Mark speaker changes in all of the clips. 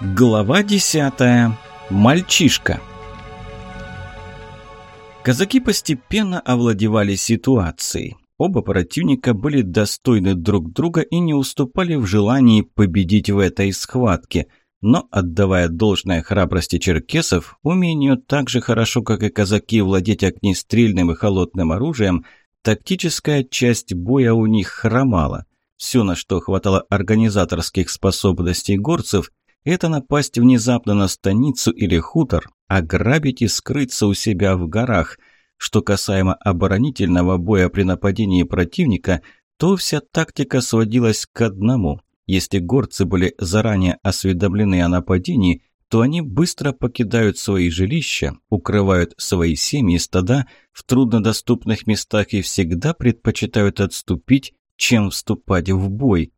Speaker 1: Глава десятая. Мальчишка. Казаки постепенно овладевали ситуацией. Оба противника были достойны друг друга и не уступали в желании победить в этой схватке. Но, отдавая должное храбрости черкесов, умению так же хорошо, как и казаки, владеть огнестрельным и холодным оружием, тактическая часть боя у них хромала. Все, на что хватало организаторских способностей горцев – это напасть внезапно на станицу или хутор, ограбить и скрыться у себя в горах. Что касаемо оборонительного боя при нападении противника, то вся тактика сводилась к одному. Если горцы были заранее осведомлены о нападении, то они быстро покидают свои жилища, укрывают свои семьи и стада в труднодоступных местах и всегда предпочитают отступить, чем вступать в бой.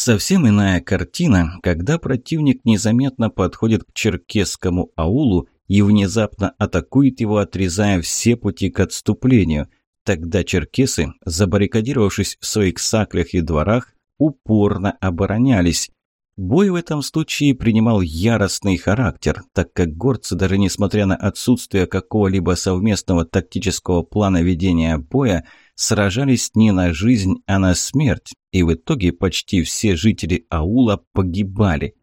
Speaker 1: Совсем иная картина, когда противник незаметно подходит к черкесскому аулу и внезапно атакует его, отрезая все пути к отступлению. Тогда черкесы, забаррикадировавшись в своих саклях и дворах, упорно оборонялись. Бой в этом случае принимал яростный характер, так как горцы, даже несмотря на отсутствие какого-либо совместного тактического плана ведения боя, сражались не на жизнь, а на смерть, и в итоге почти все жители аула погибали.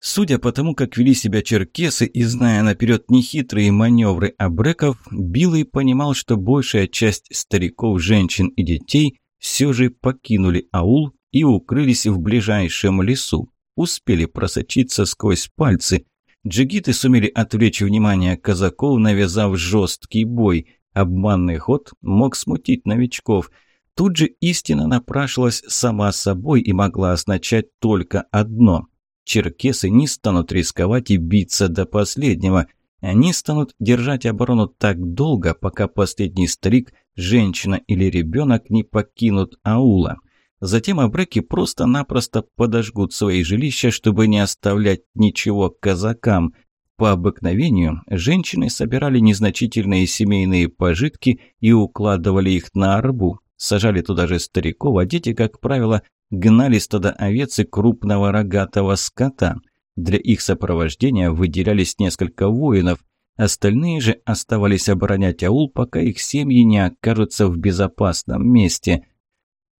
Speaker 1: Судя по тому, как вели себя черкесы и зная наперед нехитрые маневры абреков, Билый понимал, что большая часть стариков, женщин и детей все же покинули аул и укрылись в ближайшем лесу. Успели просочиться сквозь пальцы. Джигиты сумели отвлечь внимание казаков, навязав жесткий бой. Обманный ход мог смутить новичков. Тут же истина напрашивалась сама собой и могла означать только одно. Черкесы не станут рисковать и биться до последнего. Они станут держать оборону так долго, пока последний старик, женщина или ребенок не покинут аула. Затем абреки просто-напросто подожгут свои жилища, чтобы не оставлять ничего казакам. По обыкновению женщины собирали незначительные семейные пожитки и укладывали их на арбу. Сажали туда же стариков, а дети, как правило, гнали стадо овец и крупного рогатого скота. Для их сопровождения выделялись несколько воинов. Остальные же оставались оборонять аул, пока их семьи не окажутся в безопасном месте.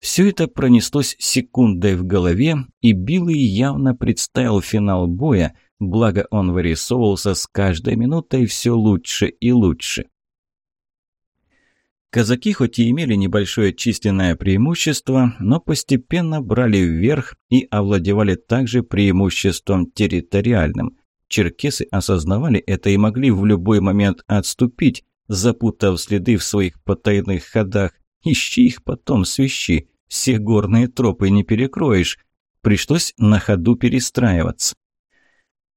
Speaker 1: Все это пронеслось секундой в голове, и Билый явно представил финал боя – благо он вырисовывался с каждой минутой все лучше и лучше. Казаки хоть и имели небольшое численное преимущество, но постепенно брали вверх и овладевали также преимуществом территориальным. Черкесы осознавали это и могли в любой момент отступить, запутав следы в своих потайных ходах. Ищи их потом, свищи, все горные тропы не перекроешь. Пришлось на ходу перестраиваться.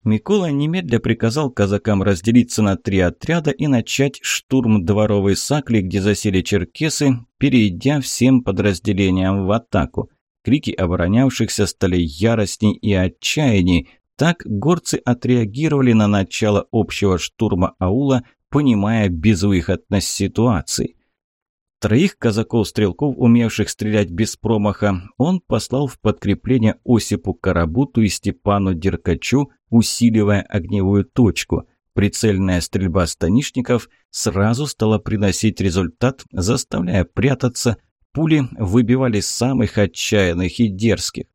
Speaker 1: Микола немедля приказал казакам разделиться на три отряда и начать штурм дворовой сакли, где засели черкесы, перейдя всем подразделениям в атаку. Крики оборонявшихся стали яростней и отчаянней. Так горцы отреагировали на начало общего штурма аула, понимая безвыходность ситуации. Троих казаков-стрелков, умевших стрелять без промаха, он послал в подкрепление Осипу Карабуту и Степану Деркачу, усиливая огневую точку. Прицельная стрельба станишников сразу стала приносить результат, заставляя прятаться. Пули выбивали самых отчаянных и дерзких.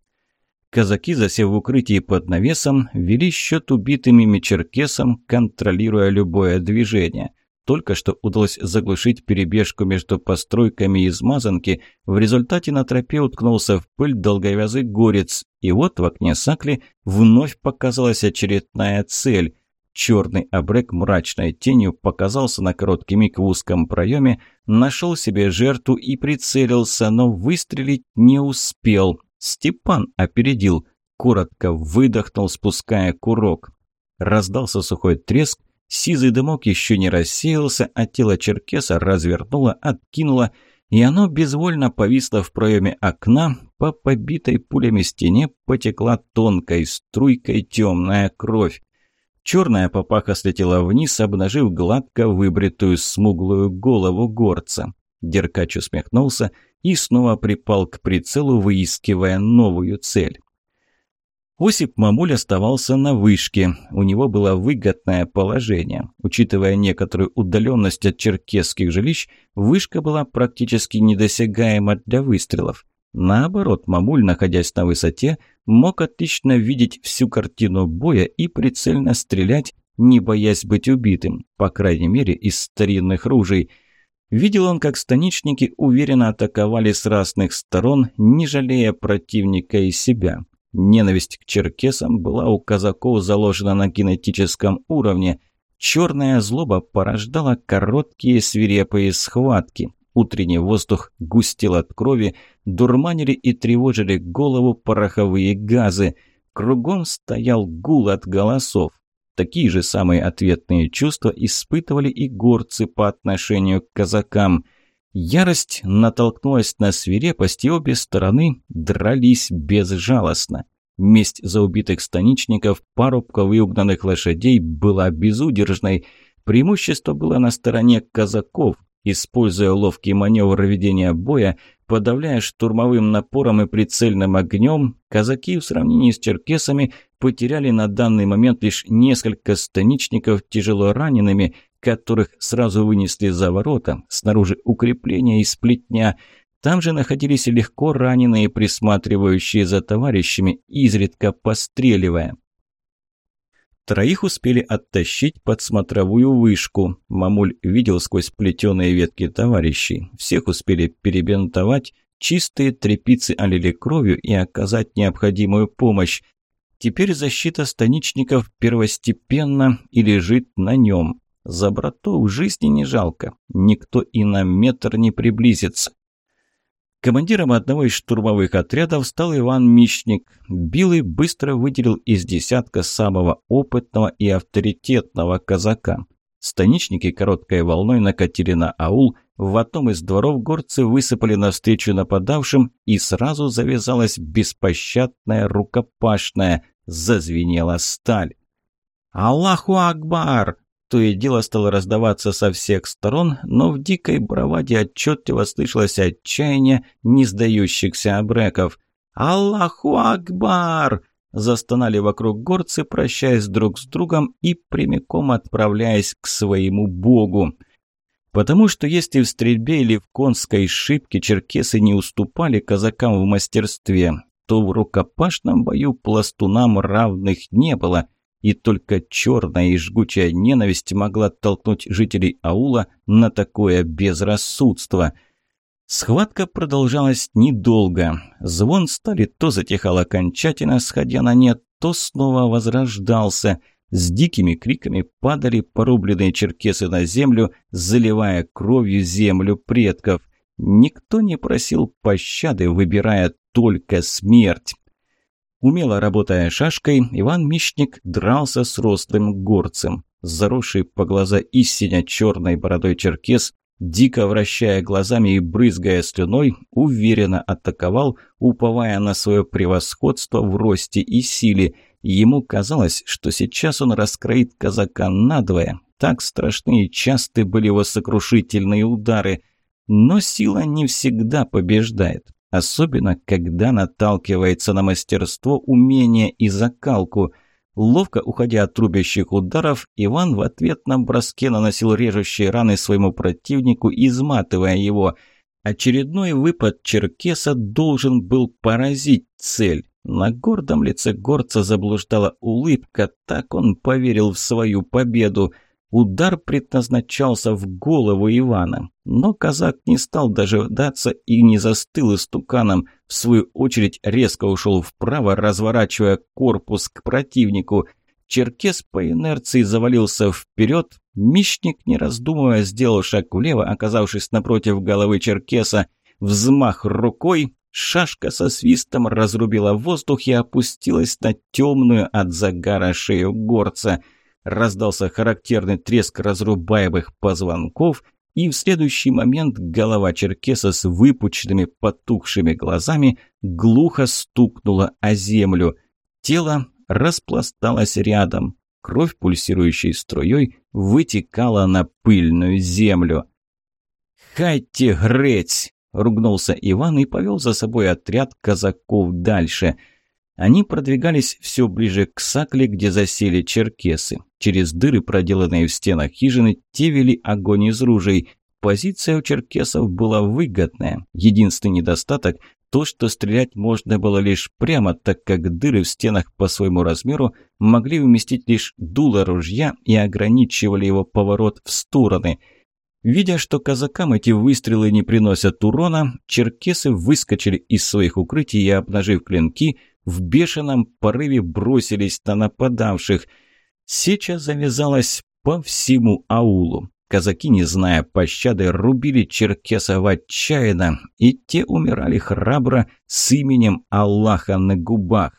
Speaker 1: Казаки, засев в укрытии под навесом, вели счет убитыми мечеркесом, контролируя любое движение – только что удалось заглушить перебежку между постройками из мазанки, в результате на тропе уткнулся в пыль долговязый горец, и вот в окне сакли вновь показалась очередная цель. Черный обрек мрачной тенью показался на короткий миг в узком проеме, нашел себе жертву и прицелился, но выстрелить не успел. Степан опередил, коротко выдохнул, спуская курок. Раздался сухой треск, Сизый дымок еще не рассеялся, а тело черкеса развернуло, откинуло, и оно безвольно повисло в проеме окна, по побитой пулями стене потекла тонкой струйкой темная кровь. Черная папаха слетела вниз, обнажив гладко выбритую смуглую голову горца. Деркач усмехнулся и снова припал к прицелу, выискивая новую цель. Осип Мамуль оставался на вышке. У него было выгодное положение. Учитывая некоторую удаленность от черкесских жилищ, вышка была практически недосягаема для выстрелов. Наоборот, Мамуль, находясь на высоте, мог отлично видеть всю картину боя и прицельно стрелять, не боясь быть убитым, по крайней мере, из старинных ружей. Видел он, как станичники уверенно атаковали с разных сторон, не жалея противника и себя. Ненависть к черкесам была у казаков заложена на генетическом уровне. Черная злоба порождала короткие свирепые схватки. Утренний воздух густел от крови, дурманили и тревожили голову пороховые газы. Кругом стоял гул от голосов. Такие же самые ответные чувства испытывали и горцы по отношению к казакам. Ярость натолкнулась на свирепость, и обе стороны дрались безжалостно. Месть за убитых станичников, парубков и угнанных лошадей была безудержной. Преимущество было на стороне казаков, Используя ловкий маневр ведения боя, подавляя штурмовым напором и прицельным огнем, казаки в сравнении с черкесами потеряли на данный момент лишь несколько станичников тяжело ранеными, которых сразу вынесли за ворота, снаружи укрепления и сплетня. Там же находились легко раненые, присматривающие за товарищами, изредка постреливая. Троих успели оттащить под смотровую вышку. Мамуль видел сквозь плетеные ветки товарищей. Всех успели перебинтовать, чистые трепицы олили кровью и оказать необходимую помощь. Теперь защита станичников первостепенно и лежит на нем. За братов жизни не жалко. Никто и на метр не приблизится. Командиром одного из штурмовых отрядов стал Иван Мищник. Билый быстро выделил из десятка самого опытного и авторитетного казака. Станичники короткой волной накатили на аул, в одном из дворов горцы высыпали навстречу нападавшим, и сразу завязалась беспощадная рукопашная. Зазвенела сталь. «Аллаху Акбар!» То и дело стало раздаваться со всех сторон, но в дикой браваде отчетливо слышалось отчаяние не сдающихся абреков. «Аллаху Акбар!» Застонали вокруг горцы, прощаясь друг с другом и прямиком отправляясь к своему богу. Потому что если в стрельбе или в конской шибке черкесы не уступали казакам в мастерстве, то в рукопашном бою пластунам равных не было – и только черная и жгучая ненависть могла толкнуть жителей аула на такое безрассудство. Схватка продолжалась недолго. Звон стали то затихал окончательно, сходя на нет, то снова возрождался. С дикими криками падали порубленные черкесы на землю, заливая кровью землю предков. Никто не просил пощады, выбирая только смерть. Умело работая шашкой, Иван Мищник дрался с рослым горцем. Заросший по глаза истиня черной бородой черкес, дико вращая глазами и брызгая слюной, уверенно атаковал, уповая на свое превосходство в росте и силе. Ему казалось, что сейчас он раскроит казака надвое. Так страшны и часты были его сокрушительные удары. Но сила не всегда побеждает особенно когда наталкивается на мастерство, умение и закалку. Ловко уходя от трубящих ударов, Иван в ответном броске наносил режущие раны своему противнику, изматывая его. Очередной выпад черкеса должен был поразить цель. На гордом лице горца заблуждала улыбка, так он поверил в свою победу – Удар предназначался в голову Ивана, но казак не стал дожидаться и не застыл истуканом, в свою очередь резко ушел вправо, разворачивая корпус к противнику. Черкес по инерции завалился вперед, Мищник, не раздумывая, сделал шаг влево, оказавшись напротив головы Черкеса. Взмах рукой, шашка со свистом разрубила воздух и опустилась на темную от загара шею горца – раздался характерный треск разрубаемых позвонков, и в следующий момент голова черкеса с выпученными потухшими глазами глухо стукнула о землю. Тело распласталось рядом. Кровь, пульсирующей струей, вытекала на пыльную землю. «Хайте греть!» – ругнулся Иван и повел за собой отряд казаков дальше – Они продвигались все ближе к Сакле, где засели черкесы. Через дыры, проделанные в стенах хижины, те вели огонь из ружей. Позиция у черкесов была выгодная. Единственный недостаток – то, что стрелять можно было лишь прямо, так как дыры в стенах по своему размеру могли вместить лишь дуло ружья и ограничивали его поворот в стороны – Видя, что казакам эти выстрелы не приносят урона, черкесы выскочили из своих укрытий и, обнажив клинки, в бешеном порыве бросились на нападавших. Сеча завязалась по всему аулу. Казаки, не зная пощады, рубили черкесов отчаянно, и те умирали храбро с именем Аллаха на губах.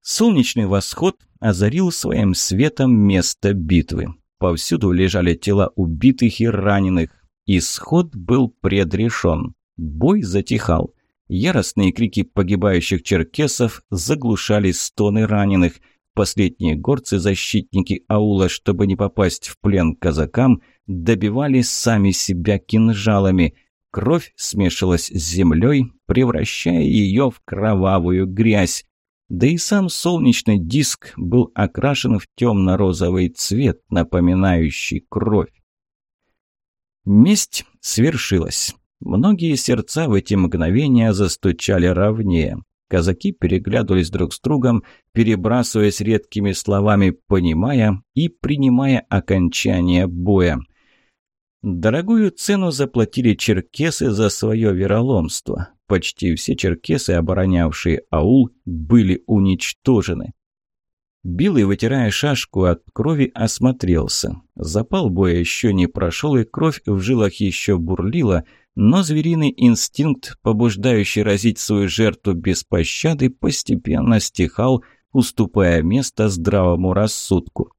Speaker 1: Солнечный восход озарил своим светом место битвы. Повсюду лежали тела убитых и раненых. Исход был предрешен. Бой затихал. Яростные крики погибающих черкесов заглушали стоны раненых. Последние горцы-защитники аула, чтобы не попасть в плен казакам, добивали сами себя кинжалами. Кровь смешалась с землей, превращая ее в кровавую грязь. Да и сам солнечный диск был окрашен в темно-розовый цвет, напоминающий кровь. Месть свершилась. Многие сердца в эти мгновения застучали ровнее. Казаки переглядывались друг с другом, перебрасываясь редкими словами, понимая и принимая окончание боя. Дорогую цену заплатили черкесы за свое вероломство. Почти все черкесы, оборонявшие аул, были уничтожены. Билый, вытирая шашку от крови, осмотрелся. Запал боя еще не прошел, и кровь в жилах еще бурлила, но звериный инстинкт, побуждающий разить свою жертву без пощады, постепенно стихал, уступая место здравому рассудку.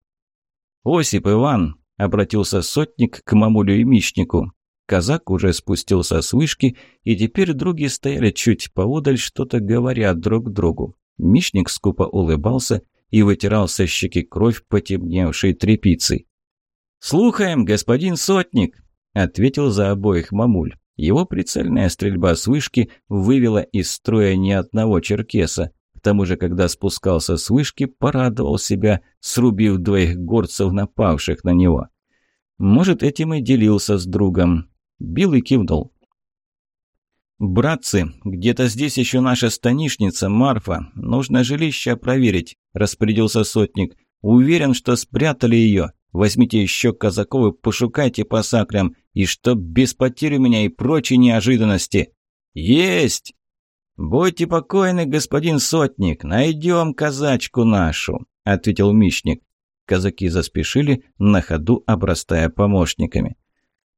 Speaker 1: «Осип Иван!» — обратился сотник к мамулю и мищнику. Казак уже спустился с вышки, и теперь други стояли чуть поодаль, что-то говоря друг другу. Мишник скупо улыбался и вытирал со щеки кровь потемневшей тряпицей. «Слухаем, господин сотник!» — ответил за обоих мамуль. Его прицельная стрельба с вышки вывела из строя ни одного черкеса. К тому же, когда спускался с вышки, порадовал себя, срубив двоих горцев, напавших на него. Может, этим и делился с другом. Билл и кивнул. «Братцы, где-то здесь еще наша станишница, Марфа. Нужно жилище проверить», – распорядился сотник. «Уверен, что спрятали ее. Возьмите еще казаков и пошукайте по саклям, и чтоб без потерь у меня и прочей неожиданности». «Есть!» «Будьте покойны, господин сотник, найдем казачку нашу», – ответил Мищник. Казаки заспешили, на ходу обрастая помощниками.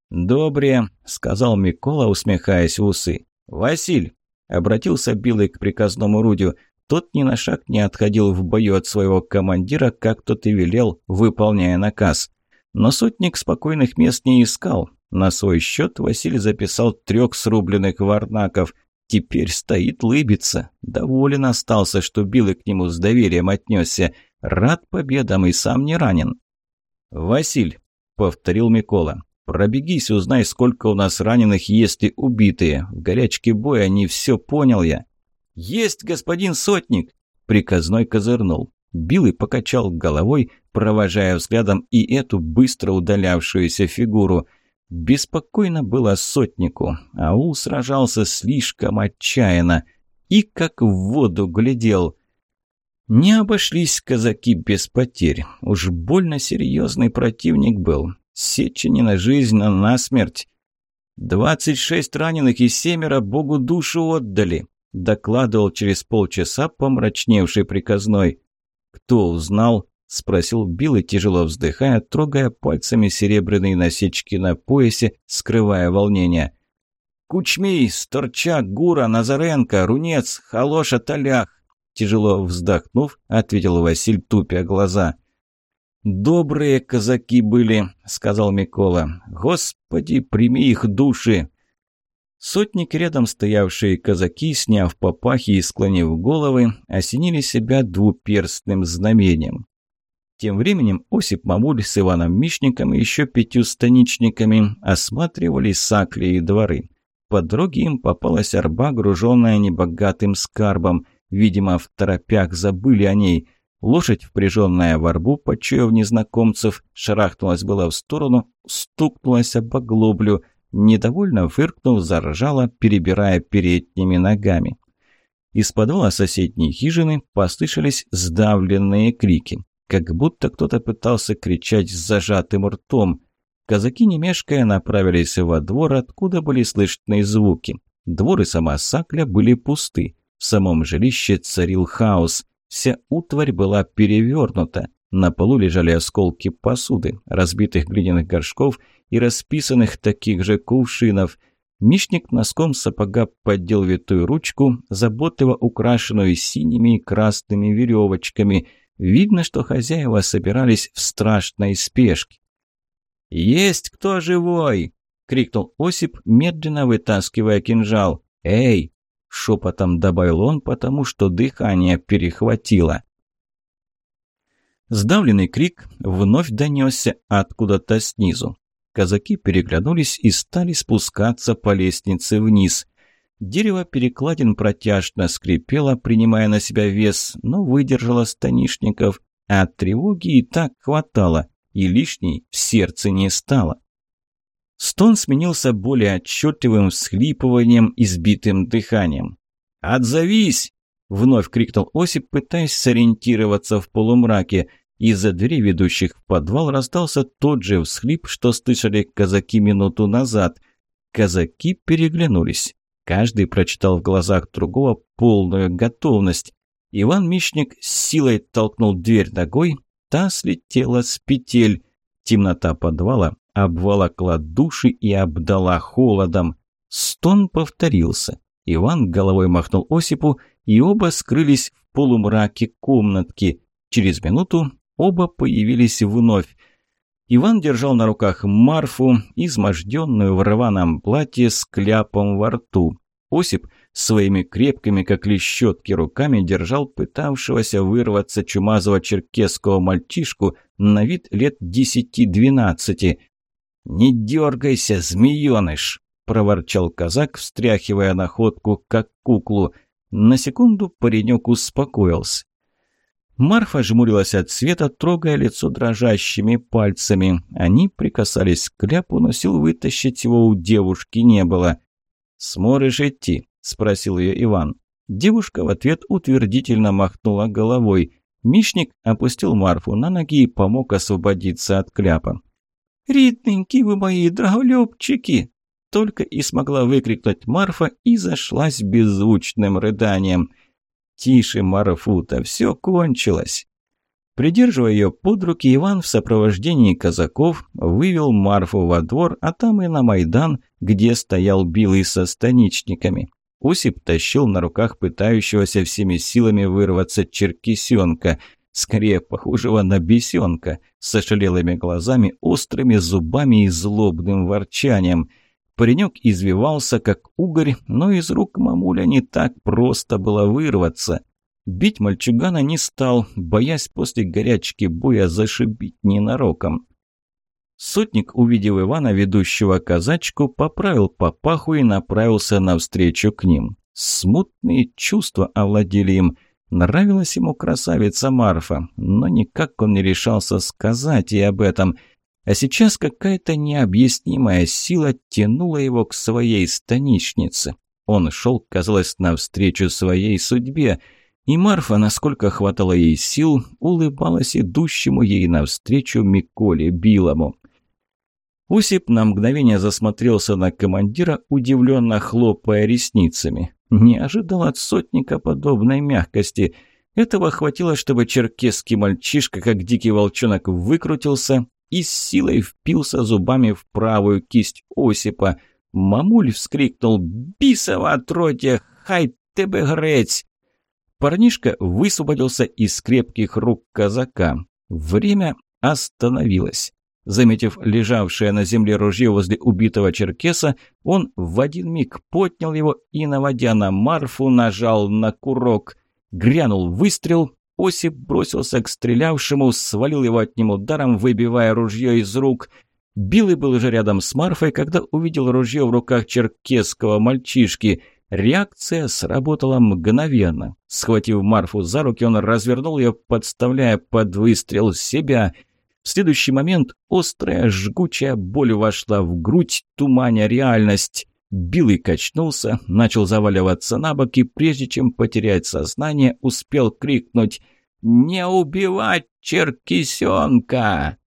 Speaker 1: «Добре», — сказал Микола, усмехаясь в усы. «Василь!» — обратился Билый к приказному Рудю. Тот ни на шаг не отходил в бою от своего командира, как тот и велел, выполняя наказ. Но сотник спокойных мест не искал. На свой счет Василий записал трех срубленных варнаков. Теперь стоит лыбиться. Доволен остался, что Билый к нему с доверием отнесся. Рад победам и сам не ранен. «Василь», — повторил Микола, Пробегись, узнай, сколько у нас раненых есть и убитые. В горячке боя не все понял я». «Есть, господин сотник!» Приказной козырнул. Билый покачал головой, провожая взглядом и эту быстро удалявшуюся фигуру. Беспокойно было сотнику. Аул сражался слишком отчаянно. И как в воду глядел. Не обошлись казаки без потерь. Уж больно серьезный противник был. Сечи не на жизнь, а на смерть. «Двадцать шесть раненых и семеро Богу душу отдали», — докладывал через полчаса помрачневший приказной. «Кто узнал?» — спросил Билл и, тяжело вздыхая, трогая пальцами серебряные насечки на поясе, скрывая волнение. «Кучмей, Сторчак, Гура, Назаренко, Рунец, Халоша, Толях!» Тяжело вздохнув, ответил Василь, тупя глаза. «Добрые казаки были», — сказал Микола. «Господи, прими их души!» Сотник рядом стоявшие казаки, сняв папахи и склонив головы, осенили себя двуперстным знамением. Тем временем Осип Мамуль с Иваном Мишником и еще пятью станичниками осматривали сакли и дворы. По дороге им попалась арба, груженная небогатым скарбом. Видимо, в торопях забыли о ней. Лошадь, впряженная в арбу, почуяв незнакомцев, шарахнулась была в сторону, стукнулась об оглоблю. Недовольно фыркнув, заржала, перебирая передними ногами. Из подвала соседней хижины послышались сдавленные крики, как будто кто-то пытался кричать с зажатым ртом. Казаки, не мешкая, направились во двор, откуда были слышны звуки. Двор и сама Сакля были пусты. В самом жилище царил хаос. Вся утварь была перевернута. На полу лежали осколки посуды, разбитых глиняных горшков и расписанных таких же кувшинов – Мишник носком сапога поддел витую ручку, заботливо украшенную синими и красными веревочками. Видно, что хозяева собирались в страшной спешке. «Есть кто живой!» — крикнул Осип, медленно вытаскивая кинжал. «Эй!» — шепотом добавил он, потому что дыхание перехватило. Сдавленный крик вновь донесся откуда-то снизу. Казаки переглянулись и стали спускаться по лестнице вниз. Дерево перекладин протяжно скрипело, принимая на себя вес, но выдержало станишников, а тревоги и так хватало, и лишней в сердце не стало. Стон сменился более отчетливым всхлипыванием и сбитым дыханием. «Отзовись!» — вновь крикнул Осип, пытаясь сориентироваться в полумраке. Из-за дверей, ведущих в подвал, раздался тот же всхлип, что слышали казаки минуту назад. Казаки переглянулись. Каждый прочитал в глазах другого полную готовность. Иван Мищник с силой толкнул дверь ногой, та слетела с петель. Темнота подвала обволокла души и обдала холодом. Стон повторился. Иван головой махнул Осипу, и оба скрылись в полумраке комнатки. Через минуту Оба появились вновь. Иван держал на руках Марфу, изможденную в рваном платье с кляпом во рту. Осип своими крепкими, как лещетки, руками держал пытавшегося вырваться чумазого черкесского мальчишку на вид лет десяти-двенадцати. «Не дергайся, змееныш!» – проворчал казак, встряхивая находку, как куклу. На секунду паренек успокоился. Марфа жмурилась от света, трогая лицо дрожащими пальцами. Они прикасались к кляпу, но сил вытащить его у девушки не было. «Сможешь идти?» – спросил ее Иван. Девушка в ответ утвердительно махнула головой. Мишник опустил Марфу на ноги и помог освободиться от кляпа. «Ритненькие вы мои драголюбчики!» Только и смогла выкрикнуть Марфа и зашлась беззвучным рыданием – «Тише, Марафута, все кончилось!» Придерживая ее под руки, Иван в сопровождении казаков вывел Марфу во двор, а там и на Майдан, где стоял Билый со станичниками. Осип тащил на руках пытающегося всеми силами вырваться черкисенка, скорее похожего на бесенка, с ошалелыми глазами, острыми зубами и злобным ворчанием – Паренек извивался, как угорь, но из рук мамуля не так просто было вырваться. Бить мальчугана не стал, боясь после горячки боя зашибить ненароком. Сотник, увидев Ивана, ведущего казачку, поправил папаху и направился навстречу к ним. Смутные чувства овладели им. Нравилась ему красавица Марфа, но никак он не решался сказать ей об этом – а сейчас какая-то необъяснимая сила тянула его к своей станичнице. Он шел, казалось, навстречу своей судьбе, и Марфа, насколько хватало ей сил, улыбалась идущему ей навстречу Миколе Билому. Усип на мгновение засмотрелся на командира, удивленно хлопая ресницами. Не ожидал от сотника подобной мягкости. Этого хватило, чтобы черкесский мальчишка, как дикий волчонок, выкрутился и с силой впился зубами в правую кисть Осипа. Мамуль вскрикнул «Бисова отродье! Хай тебе грець!» Парнишка высвободился из крепких рук казака. Время остановилось. Заметив лежавшее на земле ружье возле убитого черкеса, он в один миг поднял его и, наводя на Марфу, нажал на курок. Грянул выстрел, Осип бросился к стрелявшему, свалил его одним ударом, выбивая ружье из рук. Билый был уже рядом с Марфой, когда увидел ружье в руках черкесского мальчишки. Реакция сработала мгновенно. Схватив Марфу за руки, он развернул ее, подставляя под выстрел себя. В следующий момент острая жгучая боль вошла в грудь, туманя реальность. Билый качнулся, начал заваливаться на бок и, прежде чем потерять сознание, успел крикнуть «Не убивать черкисенка!»